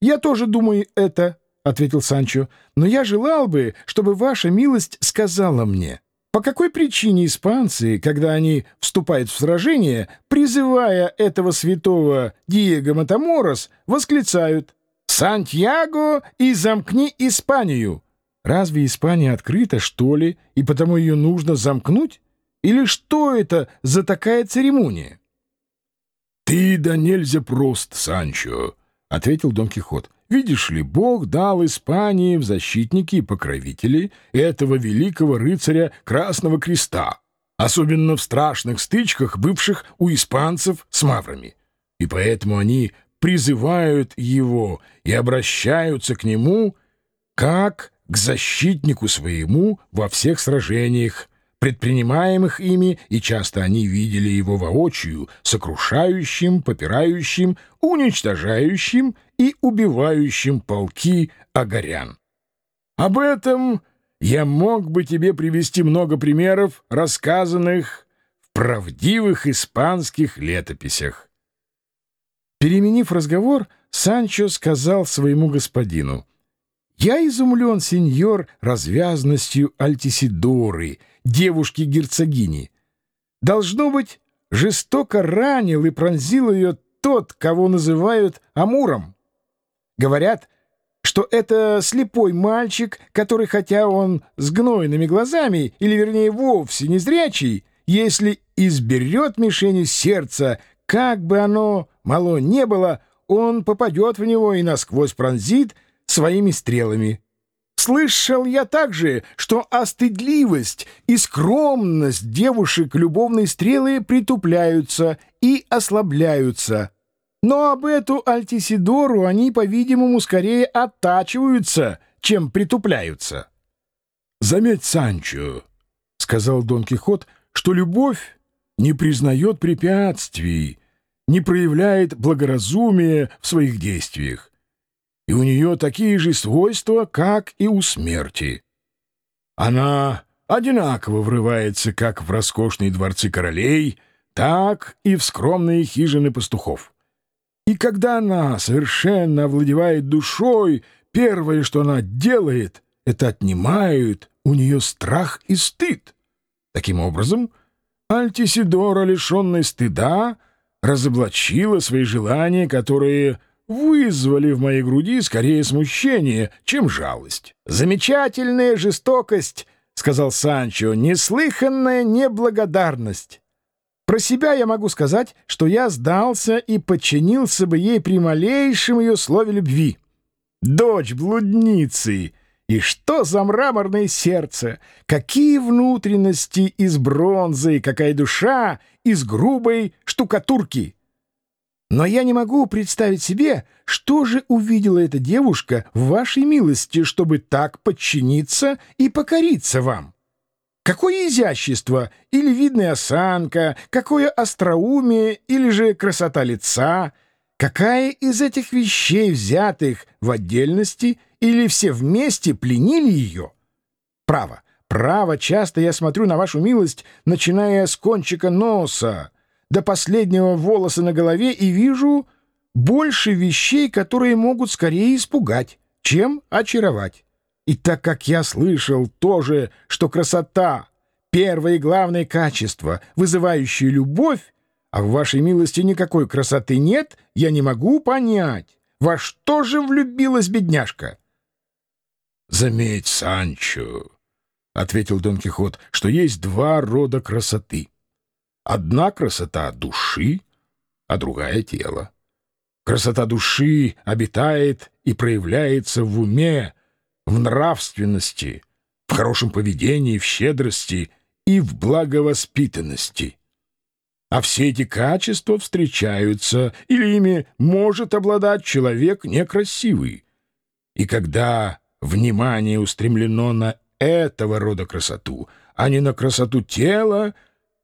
Я тоже думаю это, — ответил Санчо, — но я желал бы, чтобы ваша милость сказала мне, по какой причине испанцы, когда они вступают в сражение, призывая этого святого Диего Матаморос, восклицают «Сантьяго и замкни Испанию!» Разве Испания открыта, что ли, и потому ее нужно замкнуть? Или что это за такая церемония? — Ты да нельзя прост, Санчо, — ответил Дон Кихот. — Видишь ли, Бог дал Испании в защитники и покровители этого великого рыцаря Красного Креста, особенно в страшных стычках, бывших у испанцев с маврами. И поэтому они призывают его и обращаются к нему как к защитнику своему во всех сражениях, предпринимаемых ими, и часто они видели его воочию, сокрушающим, попирающим, уничтожающим и убивающим полки огорян. Об этом я мог бы тебе привести много примеров, рассказанных в правдивых испанских летописях. Переменив разговор, Санчо сказал своему господину, «Я изумлен, сеньор, развязностью Альтисидоры, девушки-герцогини. Должно быть, жестоко ранил и пронзил ее тот, кого называют Амуром. Говорят, что это слепой мальчик, который, хотя он с гнойными глазами, или, вернее, вовсе не зрячий, если изберет мишенью сердца, как бы оно мало не было, он попадет в него и насквозь пронзит своими стрелами. Слышал я также, что остыдливость и скромность девушек любовной стрелы притупляются и ослабляются. Но об эту Альтисидору они, по-видимому, скорее оттачиваются, чем притупляются. — Заметь, Санчо, — сказал Дон Кихот, — что любовь не признает препятствий, не проявляет благоразумия в своих действиях и у нее такие же свойства, как и у смерти. Она одинаково врывается как в роскошные дворцы королей, так и в скромные хижины пастухов. И когда она совершенно овладевает душой, первое, что она делает, это отнимает у нее страх и стыд. Таким образом, Альтисидора, лишенная стыда, разоблачила свои желания, которые вызвали в моей груди скорее смущение, чем жалость. «Замечательная жестокость!» — сказал Санчо, — «неслыханная неблагодарность!» Про себя я могу сказать, что я сдался и подчинился бы ей при малейшем ее слове любви. Дочь блудницы! И что за мраморное сердце! Какие внутренности из бронзы, какая душа из грубой штукатурки! Но я не могу представить себе, что же увидела эта девушка в вашей милости, чтобы так подчиниться и покориться вам. Какое изящество или видная осанка, какое остроумие или же красота лица, какая из этих вещей, взятых в отдельности или все вместе, пленили ее? Право, право, часто я смотрю на вашу милость, начиная с кончика носа, до последнего волоса на голове и вижу больше вещей, которые могут скорее испугать, чем очаровать. И так как я слышал тоже, что красота — первое и главное качество, вызывающее любовь, а в вашей милости никакой красоты нет, я не могу понять, во что же влюбилась бедняжка. — Заметь, Санчо, — ответил Дон Кихот, — что есть два рода красоты — Одна красота души, а другая — тела. Красота души обитает и проявляется в уме, в нравственности, в хорошем поведении, в щедрости и в благовоспитанности. А все эти качества встречаются, или ими может обладать человек некрасивый. И когда внимание устремлено на этого рода красоту, а не на красоту тела,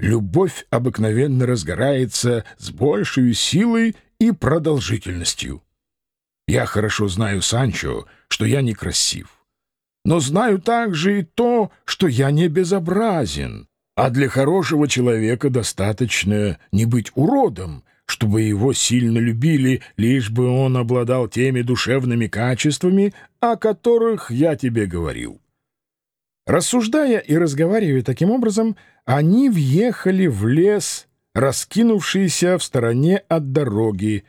любовь обыкновенно разгорается с большей силой и продолжительностью. Я хорошо знаю, Санчо, что я некрасив. Но знаю также и то, что я не безобразен. А для хорошего человека достаточно не быть уродом, чтобы его сильно любили, лишь бы он обладал теми душевными качествами, о которых я тебе говорил. Рассуждая и разговаривая таким образом, они въехали в лес, раскинувшийся в стороне от дороги,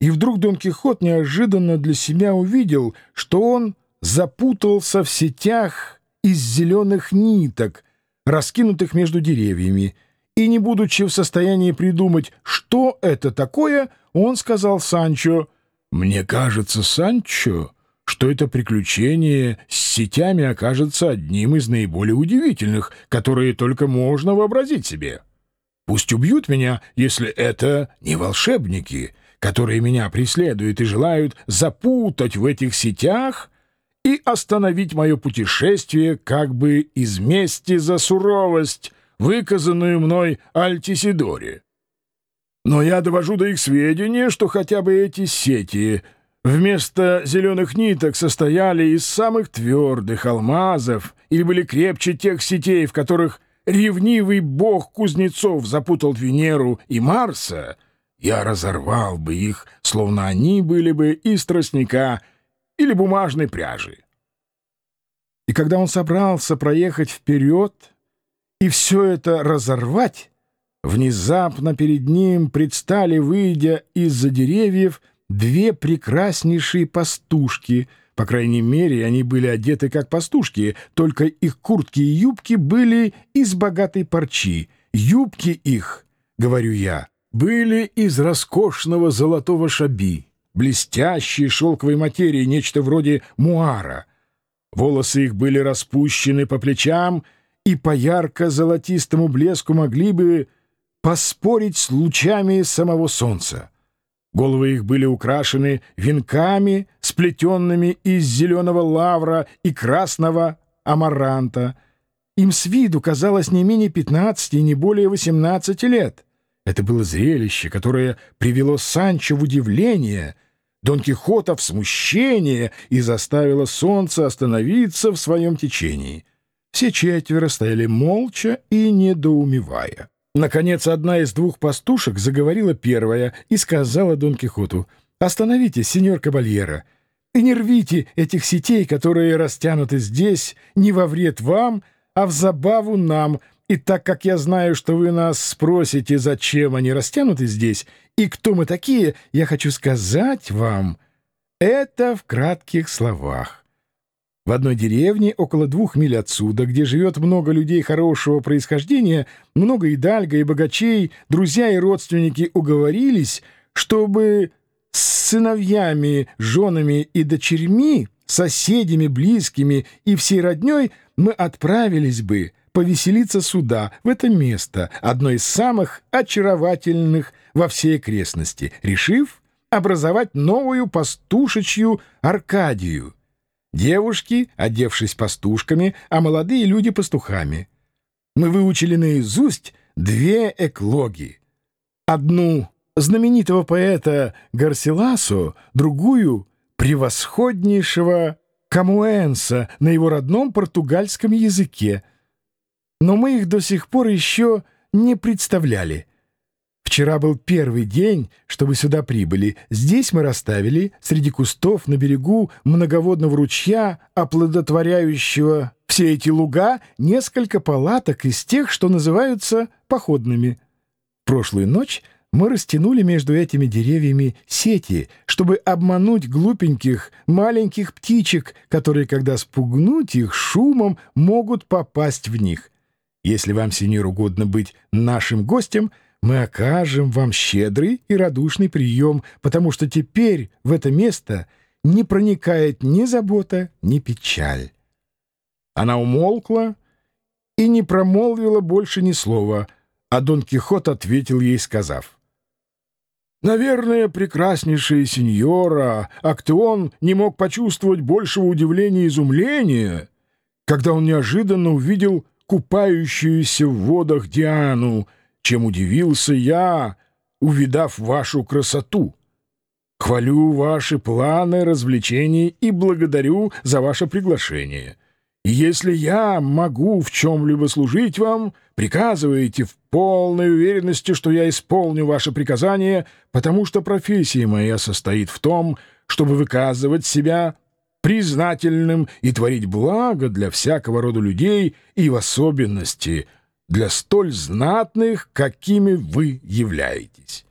и вдруг Дон Кихот неожиданно для себя увидел, что он запутался в сетях из зеленых ниток, раскинутых между деревьями, и, не будучи в состоянии придумать, что это такое, он сказал Санчо, «Мне кажется, Санчо, что это приключение с сетями окажется одним из наиболее удивительных, которые только можно вообразить себе. Пусть убьют меня, если это не волшебники, которые меня преследуют и желают запутать в этих сетях и остановить мое путешествие как бы из мести за суровость, выказанную мной Альтисидоре. Но я довожу до их сведения, что хотя бы эти сети вместо зеленых ниток состояли из самых твердых алмазов или были крепче тех сетей, в которых ревнивый бог кузнецов запутал Венеру и Марса, я разорвал бы их, словно они были бы из тростника или бумажной пряжи. И когда он собрался проехать вперед и все это разорвать, внезапно перед ним предстали, выйдя из-за деревьев, две прекраснейшие пастушки — по крайней мере, они были одеты как пастушки, только их куртки и юбки были из богатой парчи. Юбки их, говорю я, были из роскошного золотого шаби, блестящей шелковой материи, нечто вроде муара. Волосы их были распущены по плечам и по ярко-золотистому блеску могли бы поспорить с лучами самого солнца. Головы их были украшены венками, сплетенными из зеленого лавра и красного амаранта. Им с виду казалось не менее пятнадцати и не более восемнадцати лет. Это было зрелище, которое привело Санчо в удивление, Дон Кихота в смущение и заставило солнце остановиться в своем течении. Все четверо стояли молча и недоумевая. Наконец, одна из двух пастушек заговорила первая и сказала Дон Кихоту, «Остановитесь, сеньор Кабальера, и не рвите этих сетей, которые растянуты здесь, не во вред вам, а в забаву нам, и так как я знаю, что вы нас спросите, зачем они растянуты здесь, и кто мы такие, я хочу сказать вам это в кратких словах. В одной деревне, около двух миль отсюда, где живет много людей хорошего происхождения, много и и богачей, друзья и родственники уговорились, чтобы с сыновьями, женами и дочерьми, соседями, близкими и всей родней мы отправились бы повеселиться сюда, в это место, одно из самых очаровательных во всей окрестности, решив образовать новую пастушечью Аркадию — Девушки, одевшись пастушками, а молодые люди — пастухами. Мы выучили наизусть две эклоги. Одну — знаменитого поэта Гарсиласо, другую — превосходнейшего Камуэнса на его родном португальском языке. Но мы их до сих пор еще не представляли — Вчера был первый день, что вы сюда прибыли. Здесь мы расставили, среди кустов, на берегу многоводного ручья, оплодотворяющего все эти луга, несколько палаток из тех, что называются походными. Прошлую ночь мы растянули между этими деревьями сети, чтобы обмануть глупеньких маленьких птичек, которые, когда спугнуть их шумом, могут попасть в них. Если вам, сеньор, угодно быть нашим гостем — мы окажем вам щедрый и радушный прием, потому что теперь в это место не проникает ни забота, ни печаль. Она умолкла и не промолвила больше ни слова, а Дон Кихот ответил ей, сказав, «Наверное, прекраснейшая сеньора, Актеон не мог почувствовать большего удивления и изумления, когда он неожиданно увидел купающуюся в водах Диану, чем удивился я, увидав вашу красоту. Хвалю ваши планы развлечений и благодарю за ваше приглашение. И если я могу в чем-либо служить вам, приказывайте в полной уверенности, что я исполню ваше приказание, потому что профессия моя состоит в том, чтобы выказывать себя признательным и творить благо для всякого рода людей и в особенности для столь знатных, какими вы являетесь.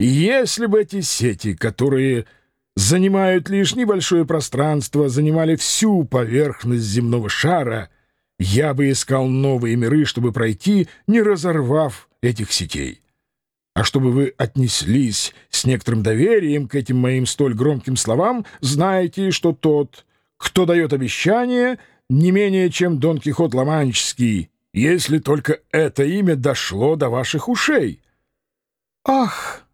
И если бы эти сети, которые занимают лишь небольшое пространство, занимали всю поверхность земного шара, я бы искал новые миры, чтобы пройти, не разорвав этих сетей. А чтобы вы отнеслись с некоторым доверием к этим моим столь громким словам, знаете, что тот, кто дает обещание, не менее чем Дон Кихот Ламанческий, если только это имя дошло до ваших ушей. — Ах,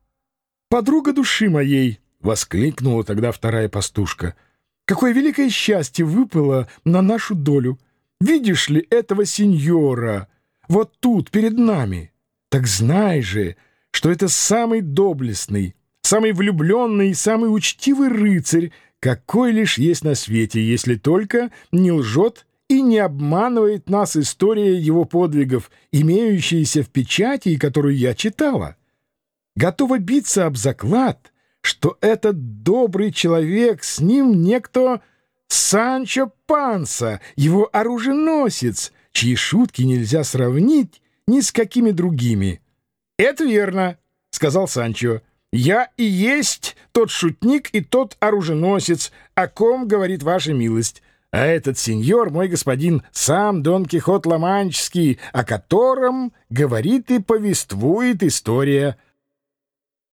подруга души моей! — воскликнула тогда вторая пастушка. — Какое великое счастье выпало на нашу долю! Видишь ли этого сеньора вот тут, перед нами? Так знай же, что это самый доблестный, самый влюбленный и самый учтивый рыцарь, какой лишь есть на свете, если только не лжет и не обманывает нас история его подвигов, имеющаяся в печати которую я читала. Готова биться об заклад, что этот добрый человек, с ним некто Санчо Панса, его оруженосец, чьи шутки нельзя сравнить ни с какими другими. — Это верно, — сказал Санчо. — Я и есть тот шутник и тот оруженосец, о ком говорит ваша милость. А этот сеньор, мой господин, сам Дон Кихот Ламанческий, о котором говорит и повествует история —